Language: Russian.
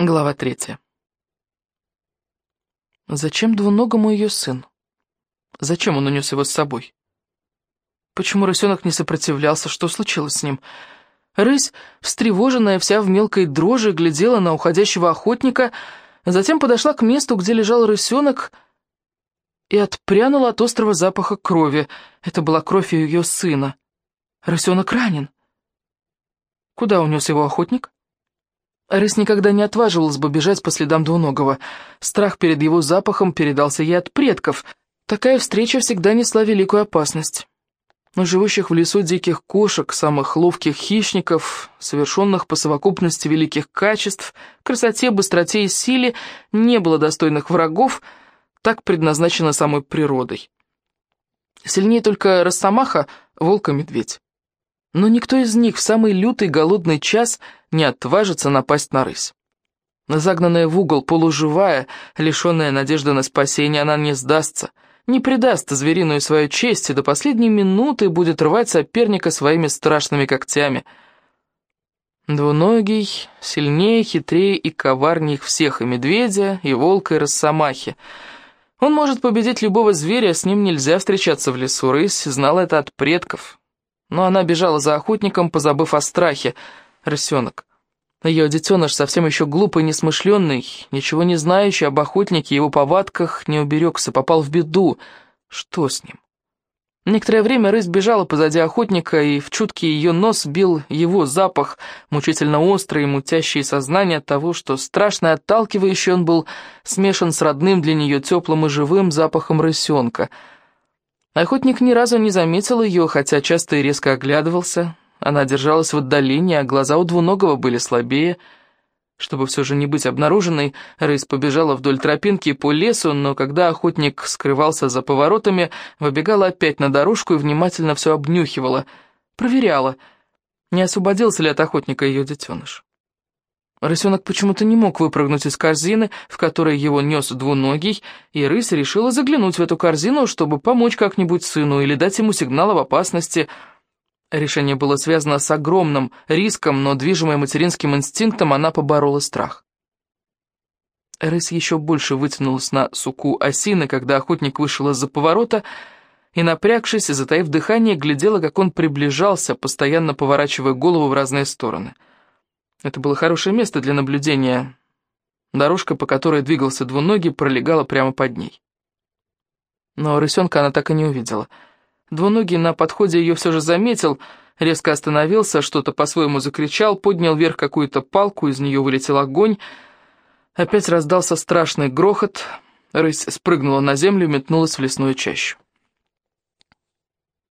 Глава третья. Зачем двуногому ее сын? Зачем он унес его с собой? Почему рысенок не сопротивлялся? Что случилось с ним? Рысь, встревоженная вся в мелкой дрожи, глядела на уходящего охотника, затем подошла к месту, где лежал рысенок, и отпрянула от острого запаха крови. Это была кровь ее сына. Рысенок ранен. Куда унес его охотник? Рысь никогда не отваживалась бы бежать по следам двуногого. Страх перед его запахом передался ей от предков. Такая встреча всегда несла великую опасность. У живущих в лесу диких кошек, самых ловких хищников, совершенных по совокупности великих качеств, красоте, быстроте и силе, не было достойных врагов, так предназначено самой природой. Сильнее только росомаха, волк и медведь. Но никто из них в самый лютый голодный час не отважится напасть на рысь. Загнанная в угол, полуживая, лишенная надежды на спасение, она не сдастся, не предаст звериную свою честь и до последней минуты будет рвать соперника своими страшными когтями. Двуногий, сильнее, хитрее и коварнее их всех, и медведя, и волка, и росомахи. Он может победить любого зверя, с ним нельзя встречаться в лесу, рысь знала это от предков, но она бежала за охотником, позабыв о страхе. Рысенок. Ее детеныш, совсем еще глупый, несмышленный, ничего не знающий об охотнике и его повадках, не уберегся, попал в беду. Что с ним? Некоторое время рысь бежала позади охотника, и в чуткий ее нос бил его запах, мучительно острый и мутящий сознание от того, что страшно отталкивающий он был смешан с родным для нее теплым и живым запахом рысенка — Охотник ни разу не заметил ее, хотя часто и резко оглядывался. Она держалась в отдалении, а глаза у двуногого были слабее. Чтобы все же не быть обнаруженной, рысь побежала вдоль тропинки по лесу, но когда охотник скрывался за поворотами, выбегала опять на дорожку и внимательно все обнюхивала, проверяла, не освободился ли от охотника ее детеныш. Рысенок почему-то не мог выпрыгнуть из корзины, в которой его нес двуногий, и рысь решила заглянуть в эту корзину, чтобы помочь как-нибудь сыну или дать ему сигнал об опасности. Решение было связано с огромным риском, но, движимая материнским инстинктом, она поборола страх. Рысь еще больше вытянулась на суку осины, когда охотник вышел из-за поворота, и, напрягшись и затаив дыхание, глядела, как он приближался, постоянно поворачивая голову в разные стороны — это было хорошее место для наблюдения. Дорожка, по которой двигался двуногий, пролегала прямо под ней. Но рысенка она так и не увидела. Двуногий на подходе ее все же заметил, резко остановился, что-то по-своему закричал, поднял вверх какую-то палку, из нее вылетел огонь. Опять раздался страшный грохот, рысь спрыгнула на землю и метнулась в лесную чащу.